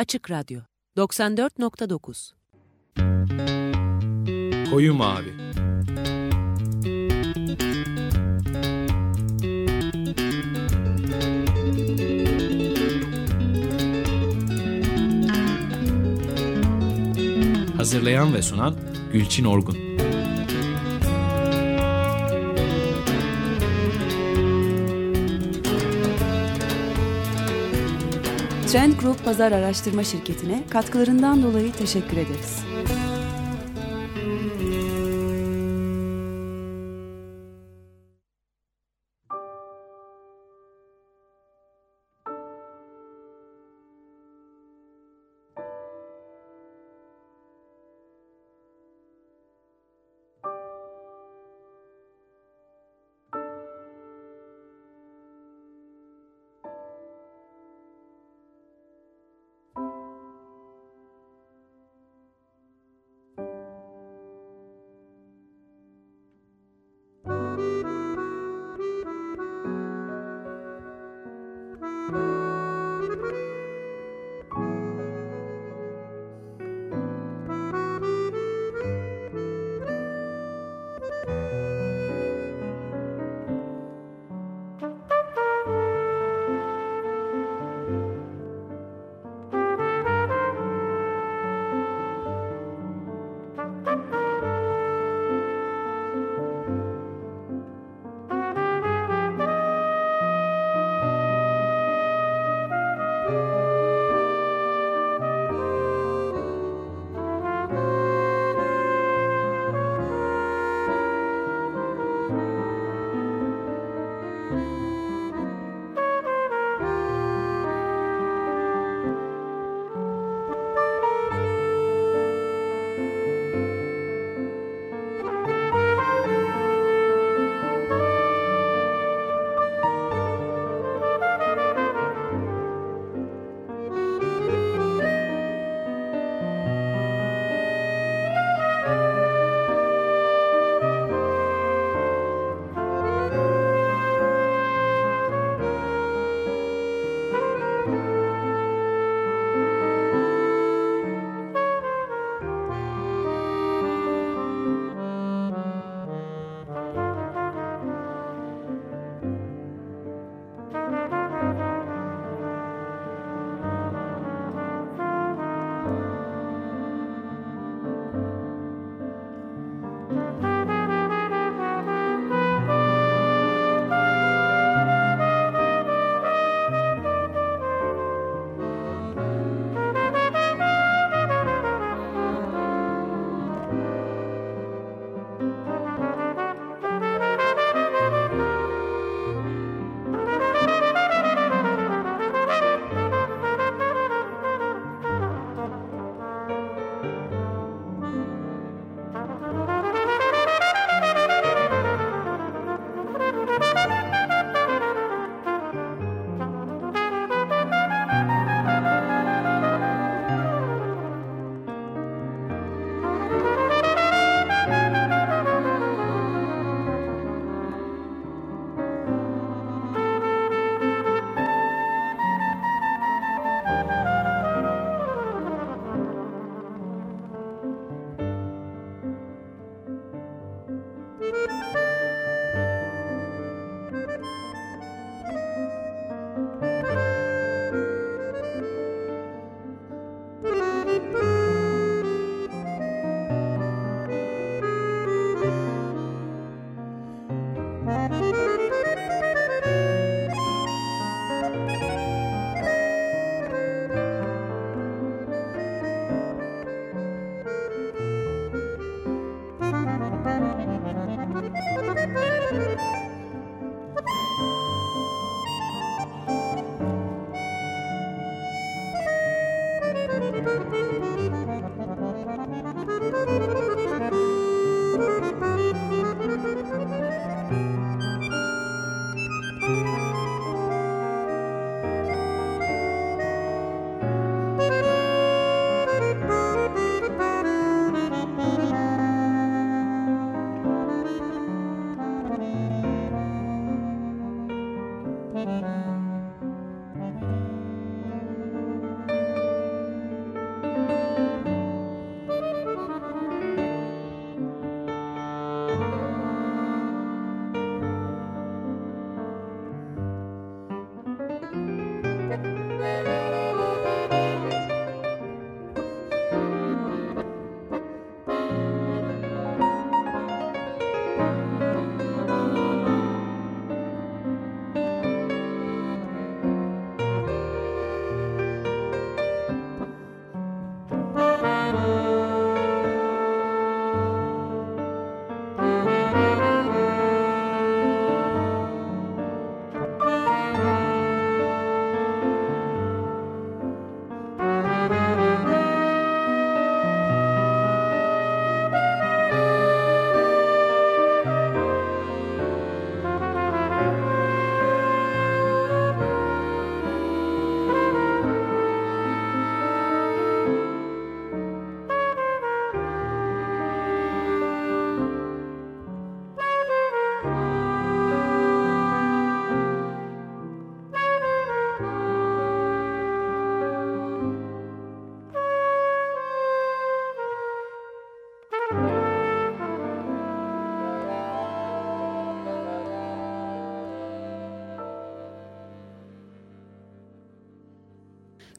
Açık Radyo 94.9 Koyu Mavi. Hazırlayan ve sunan Gülçin Orgun Trend Group Pazar Araştırma Şirketi'ne katkılarından dolayı teşekkür ederiz.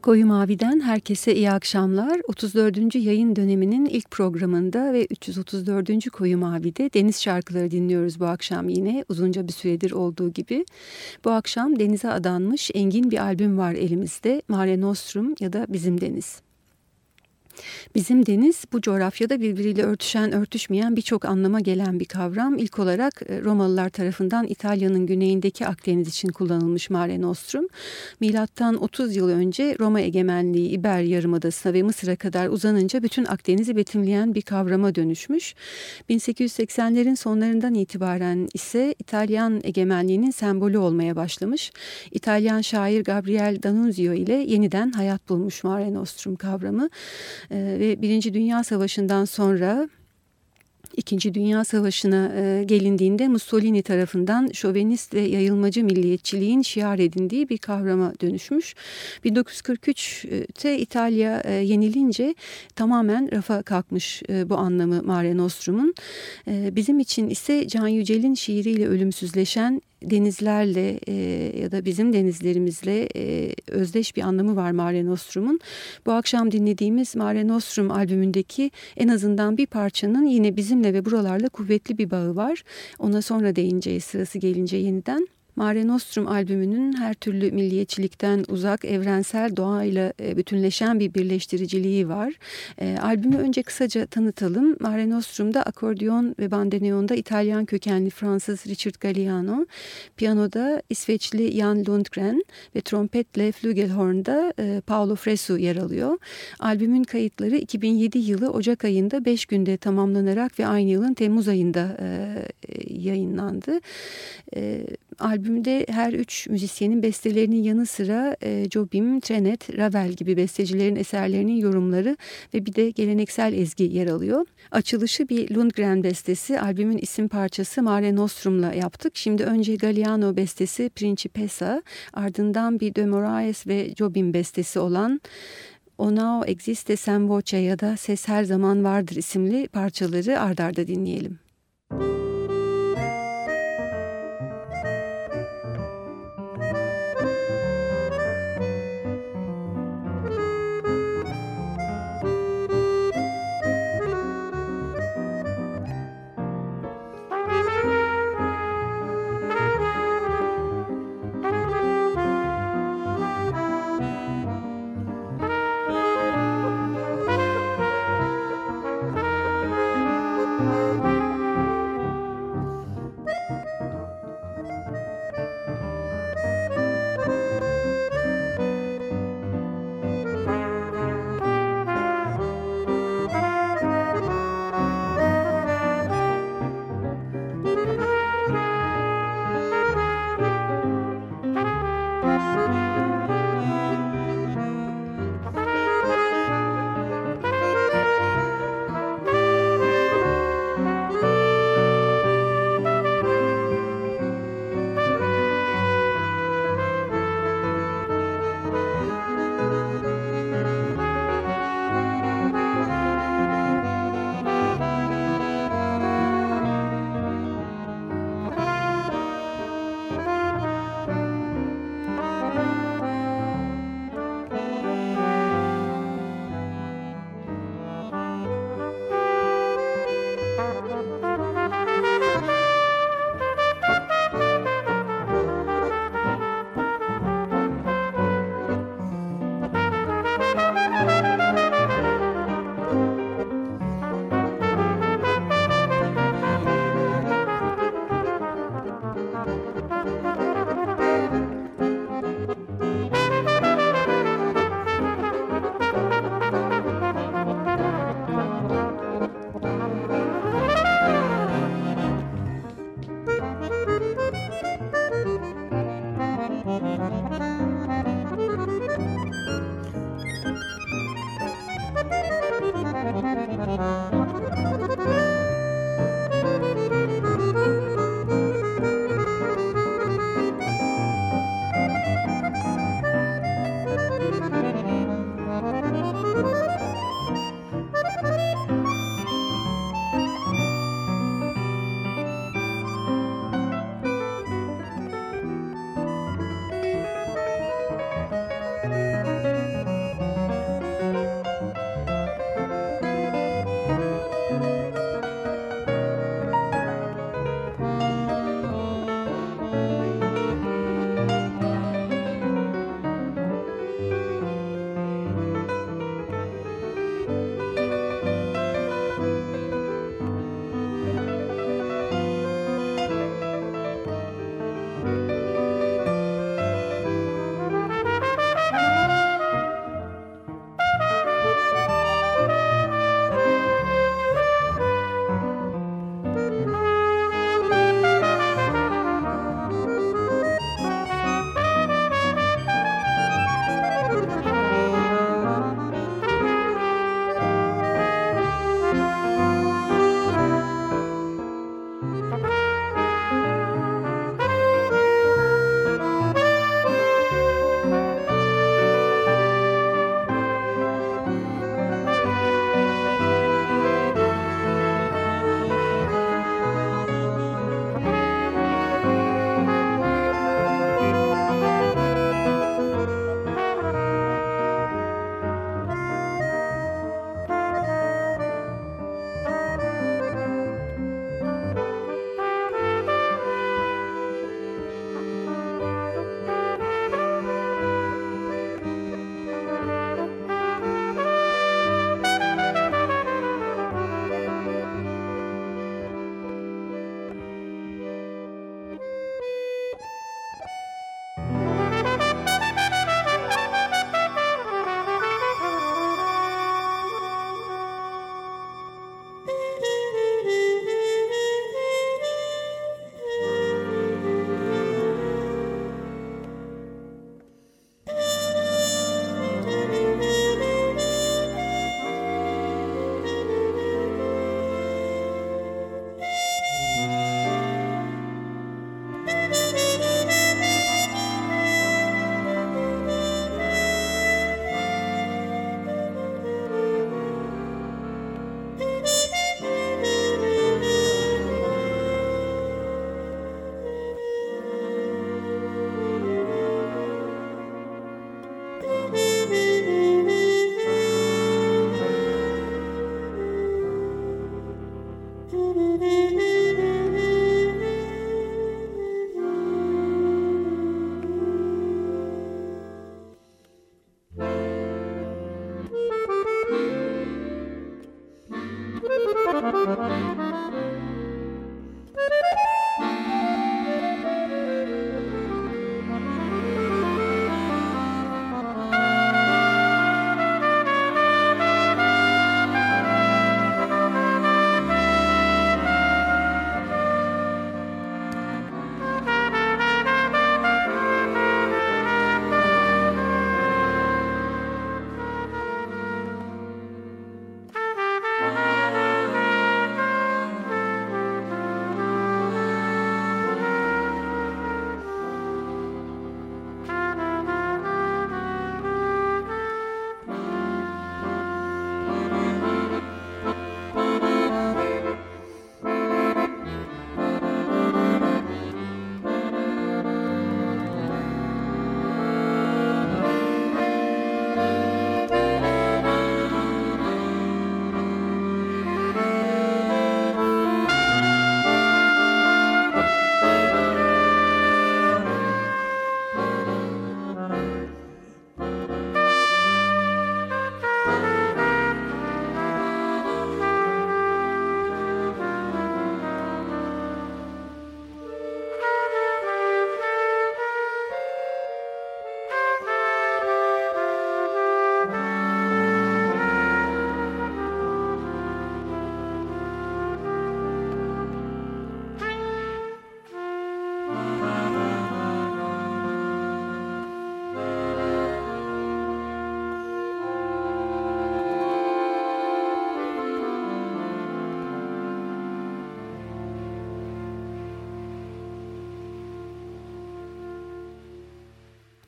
Koyu Mavi'den herkese iyi akşamlar. 34. yayın döneminin ilk programında ve 334. Koyu Mavi'de deniz şarkıları dinliyoruz bu akşam yine uzunca bir süredir olduğu gibi. Bu akşam denize adanmış engin bir albüm var elimizde Mare Nostrum ya da Bizim Deniz. Bizim deniz bu coğrafyada birbiriyle örtüşen örtüşmeyen birçok anlama gelen bir kavram. İlk olarak e, Romalılar tarafından İtalya'nın güneyindeki Akdeniz için kullanılmış Mare Nostrum. Milattan 30 yıl önce Roma egemenliği İber Yarımadası'na ve Mısır'a kadar uzanınca bütün Akdeniz'i betimleyen bir kavrama dönüşmüş. 1880'lerin sonlarından itibaren ise İtalyan egemenliğinin sembolü olmaya başlamış. İtalyan şair Gabriel D'Annunzio ile yeniden hayat bulmuş Mare Nostrum kavramı. Ee, ve Birinci Dünya Savaşı'ndan sonra İkinci Dünya Savaşı'na e, gelindiğinde Mussolini tarafından şovenist ve yayılmacı milliyetçiliğin şiar edindiği bir kavrama dönüşmüş. 1943'te İtalya e, yenilince tamamen rafa kalkmış e, bu anlamı Mare Nostrum'un. E, bizim için ise Can Yücel'in şiiriyle ölümsüzleşen denizlerle e, ya da bizim denizlerimizle e, özdeş bir anlamı var Mare Nostrum'un. Bu akşam dinlediğimiz Mare Nostrum albümündeki en azından bir parçanın yine bizimle ve buralarla kuvvetli bir bağı var. Ona sonra değineceğiz sırası gelince yeniden. Mare Nostrum albümünün her türlü milliyetçilikten uzak, evrensel doğayla e, bütünleşen bir birleştiriciliği var. E, albümü önce kısaca tanıtalım. Mare Nostrum'da akordeon ve bandoneonda İtalyan kökenli Fransız Richard Galliano, piyanoda İsveçli Jan Lundgren ve trompetle flügelhorn'da e, Paolo Fresu yer alıyor. Albümün kayıtları 2007 yılı Ocak ayında 5 günde tamamlanarak ve aynı yılın Temmuz ayında e, yayınlandı. E, albümde her üç müzisyenin bestelerinin yanı sıra e, Jobim, Trenet, Ravel gibi bestecilerin eserlerinin yorumları ve bir de geleneksel ezgi yer alıyor. Açılışı bir Lundgren bestesi, albümün isim parçası Mare Nostrum'la yaptık. Şimdi önce Galliano bestesi Principessa, ardından bir De Moraes ve Jobim bestesi olan Onao Existe Sen Voce ya da Ses Her Zaman Vardır isimli parçaları ardarda dinleyelim. Müzik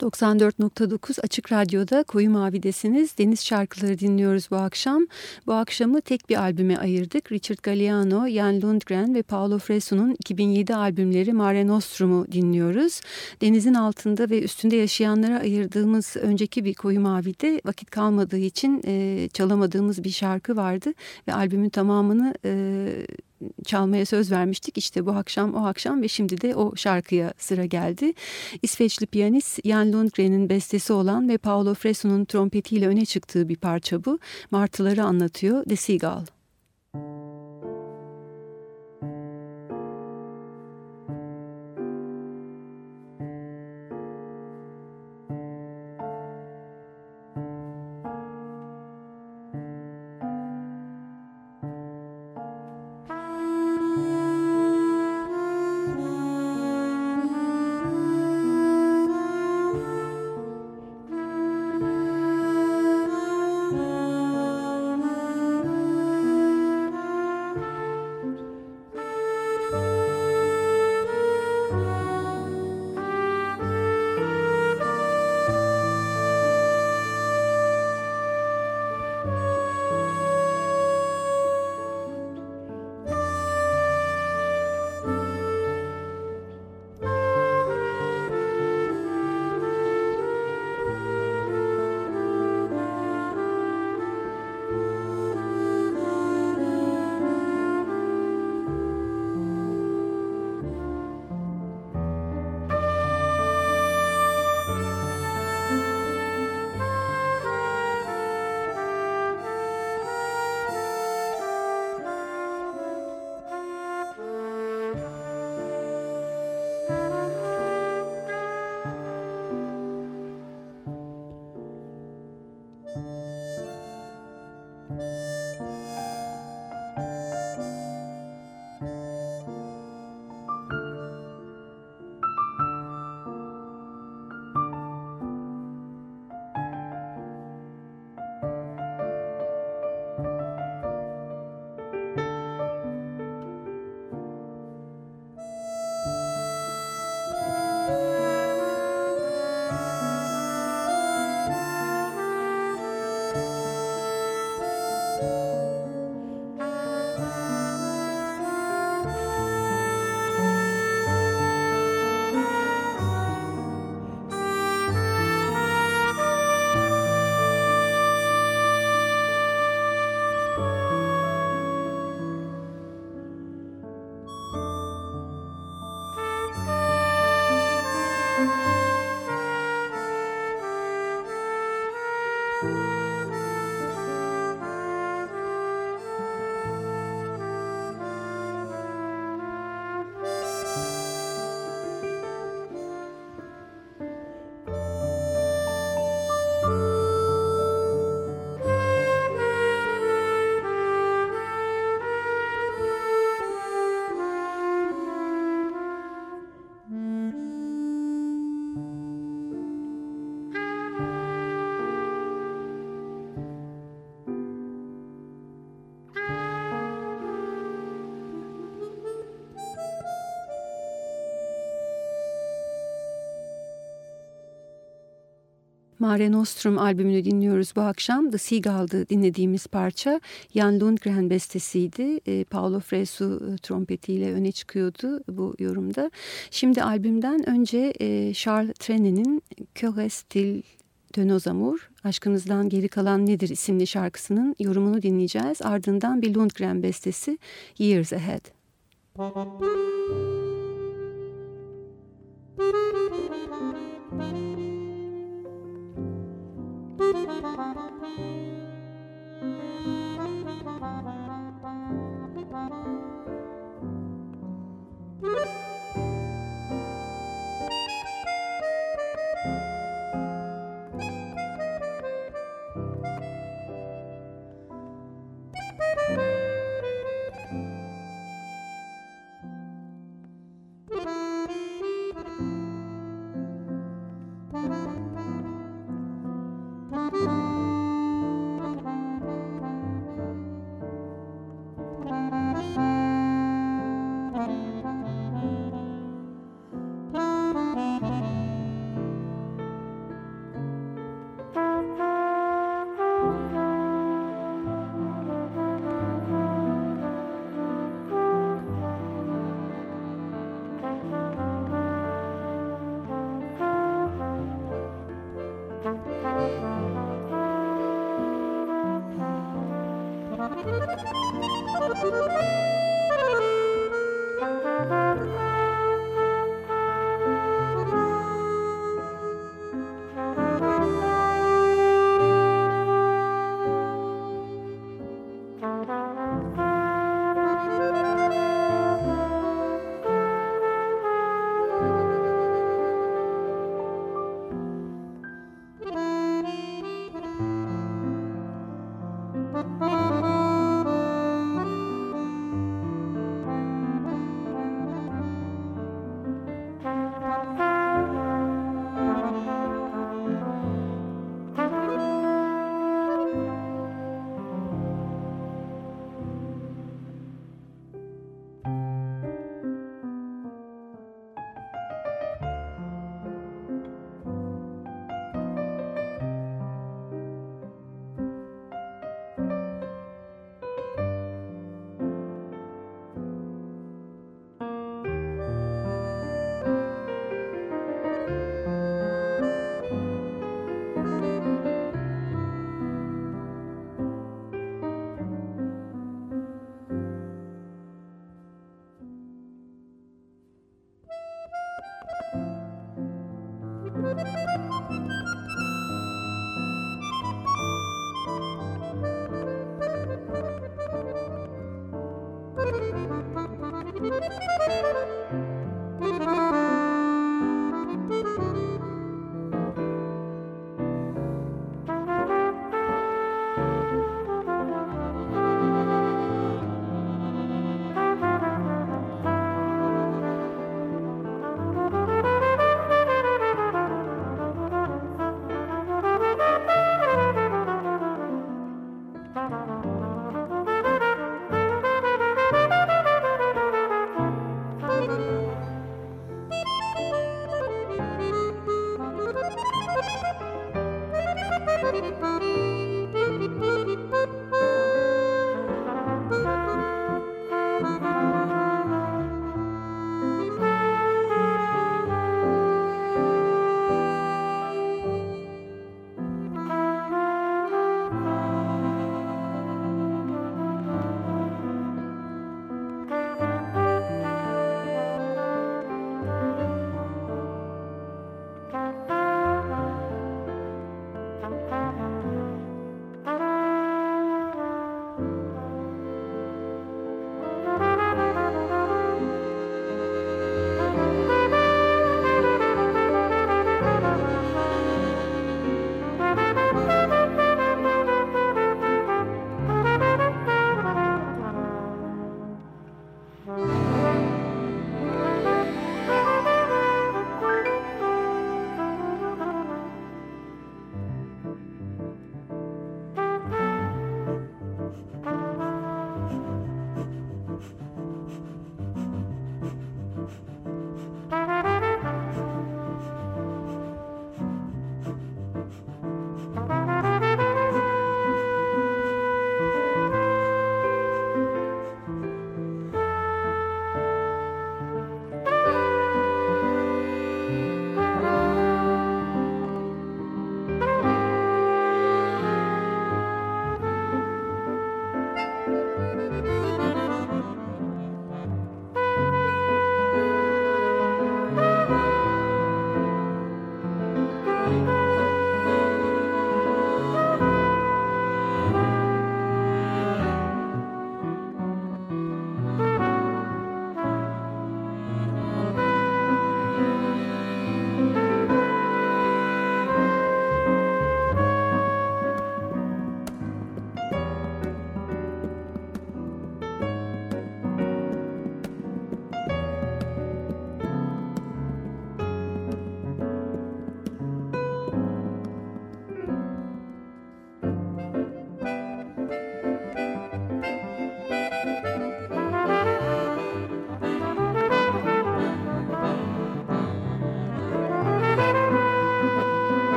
94.9 Açık Radyo'da Koyu Mavi'desiniz. Deniz şarkıları dinliyoruz bu akşam. Bu akşamı tek bir albüme ayırdık. Richard Galliano, Jan Lundgren ve Paolo Fresu'nun 2007 albümleri Mare Nostrum'u dinliyoruz. Denizin altında ve üstünde yaşayanlara ayırdığımız önceki bir Koyu Mavi'de vakit kalmadığı için e, çalamadığımız bir şarkı vardı. Ve albümün tamamını... E, çalmaya söz vermiştik. İşte bu akşam o akşam ve şimdi de o şarkıya sıra geldi. İsveçli piyanist Jan Lundgren'in bestesi olan ve Paolo Freso'nun trompetiyle öne çıktığı bir parça bu. Martıları anlatıyor The Seagull. Mare Nostrum albümünü dinliyoruz bu akşam. The Seagull'dı dinlediğimiz parça. Jan Lundgren bestesiydi. E, Paolo Fresu e, trompetiyle öne çıkıyordu bu yorumda. Şimdi albümden önce e, Charles Trene'nin Que Stil de nos amour, Aşkınızdan Geri Kalan Nedir isimli şarkısının yorumunu dinleyeceğiz. Ardından bir Lundgren bestesi Years Ahead. Müzik Thank you.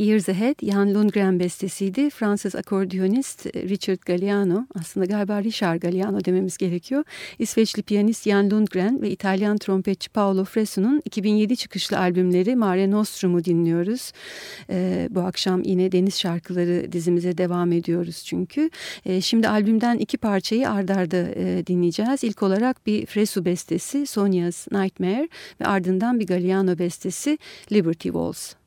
Years Ahead, Jan Lundgren bestesiydi. Fransız akordiyonist e, Richard Galliano, aslında galiba Richard Galliano dememiz gerekiyor. İsveçli piyanist Jan Lundgren ve İtalyan trompetçi Paolo Fresu'nun 2007 çıkışlı albümleri Mare Nostrum'u dinliyoruz. Ee, bu akşam yine Deniz Şarkıları dizimize devam ediyoruz çünkü. Ee, şimdi albümden iki parçayı ardarda e, dinleyeceğiz. İlk olarak bir Fresu bestesi Sonia's Nightmare ve ardından bir Galliano bestesi Liberty Waltz.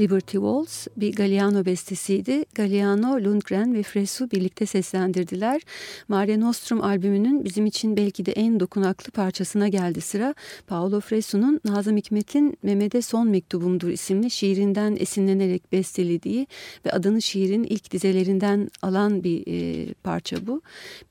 Liberty Waltz bir Galliano bestesiydi. Galliano, Lundgren ve Fresu birlikte seslendirdiler. Mare Nostrum albümünün bizim için belki de en dokunaklı parçasına geldi sıra. Paolo Fresu'nun Nazım Hikmet'in Mehmet'e Son Mektubumdur isimli şiirinden esinlenerek bestelediği ve adını şiirin ilk dizelerinden alan bir e, parça bu.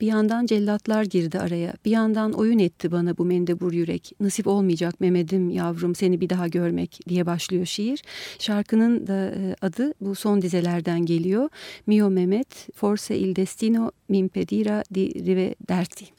Bir yandan cellatlar girdi araya. Bir yandan oyun etti bana bu mendebur yürek. Nasip olmayacak Mehmet'im yavrum seni bir daha görmek diye başlıyor şiir. Şarkının da e, adı bu son dizelerden geliyor. Mio Mehmet, Forse il destino mi impedira di rivederti.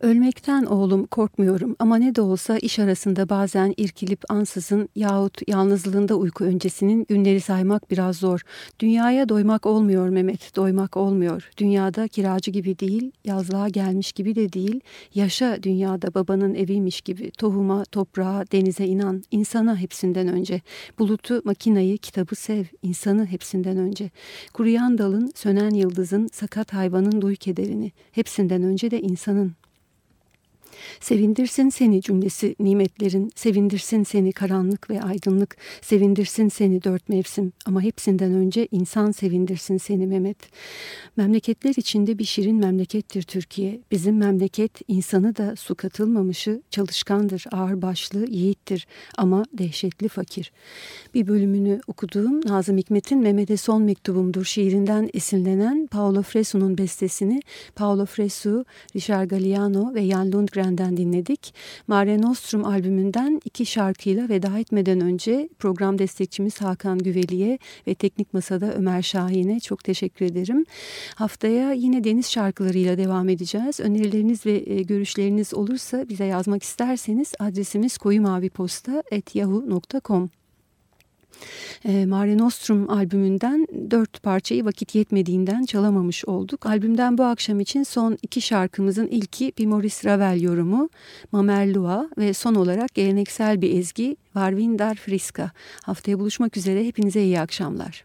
Ölmekten oğlum korkmuyorum ama ne de olsa iş arasında bazen irkilip ansızın yahut yalnızlığında uyku öncesinin günleri saymak biraz zor. Dünyaya doymak olmuyor Mehmet, doymak olmuyor. Dünyada kiracı gibi değil, yazlığa gelmiş gibi de değil. Yaşa dünyada babanın eviymiş gibi. Tohuma, toprağa, denize inan. insana hepsinden önce. Bulutu, makinayı, kitabı sev. insanı hepsinden önce. Kuruyan dalın, sönen yıldızın, sakat hayvanın duy kederini. Hepsinden önce de insanın. Sevindirsin seni cümlesi nimetlerin, sevindirsin seni karanlık ve aydınlık, sevindirsin seni dört mevsim ama hepsinden önce insan sevindirsin seni Mehmet. Memleketler içinde bir şirin memlekettir Türkiye. Bizim memleket insanı da su katılmamışı çalışkandır, ağırbaşlı, yiğittir ama dehşetli fakir. Bir bölümünü okuduğum Nazım Hikmet'in Mehmet'e son mektubumdur şiirinden esinlenen Paolo Fresu'nun bestesini Paolo Fresu, Richard Galliano ve Jan Lundgren'den dinledik. Mare Nostrum albümünden iki şarkıyla veda etmeden önce program destekçimiz Hakan Güveli'ye ve Teknik Masa'da Ömer Şahin'e çok teşekkür ederim. Haftaya yine deniz şarkılarıyla devam edeceğiz. Önerileriniz ve e, görüşleriniz olursa bize yazmak isterseniz adresimiz koyumaviposta.yahoo.com e, Mare Nostrum albümünden dört parçayı vakit yetmediğinden çalamamış olduk. Albümden bu akşam için son iki şarkımızın ilki bir Maurice Ravel yorumu Mamerlua ve son olarak geleneksel bir ezgi Varvindar Friska. Haftaya buluşmak üzere hepinize iyi akşamlar.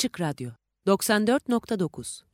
Açık Radyo 94.9